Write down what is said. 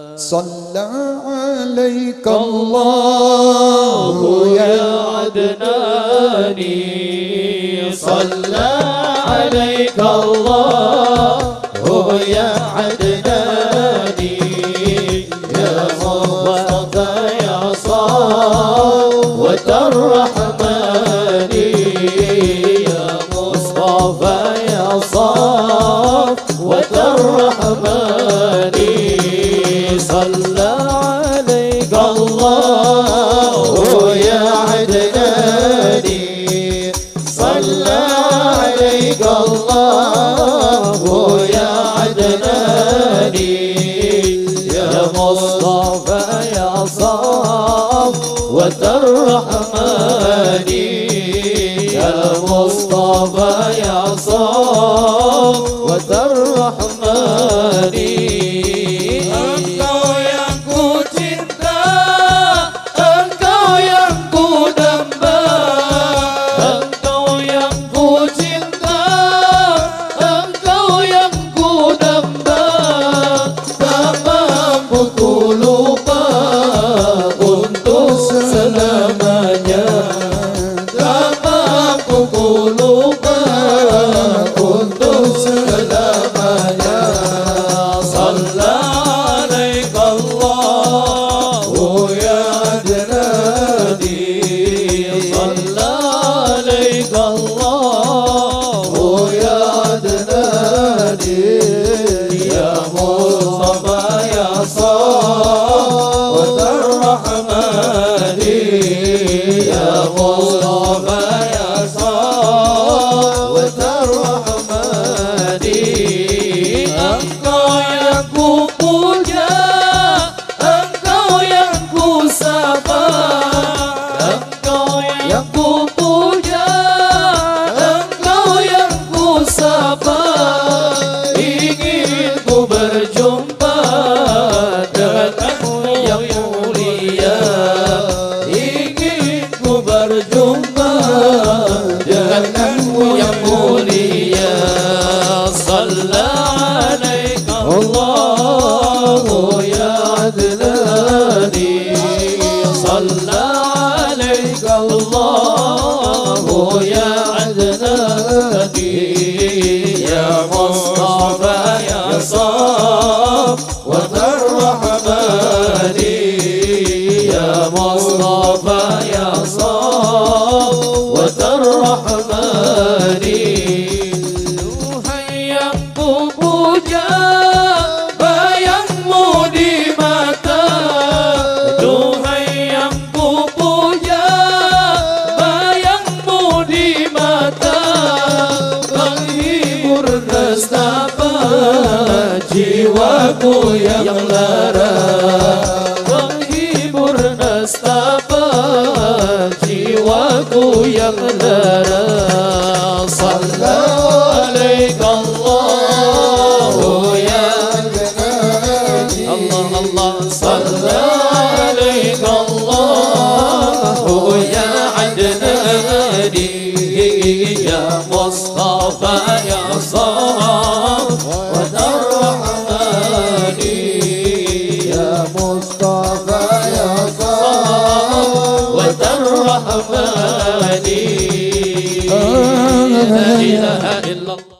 صلى عليك الله يا عدناني. صلى عليك الله يا المصطفى يا صفوة الرحمن يا مصطفى يا صفوة الرحمن الله. يقول واكو يا ملارا ضمي برنا استافا صلى عليك الله يا الله الله صلى عليك الله يا عدنان يا مصطفى يا مصطفى يا المصطفى يصام وترحمني. لا إله إلا الله.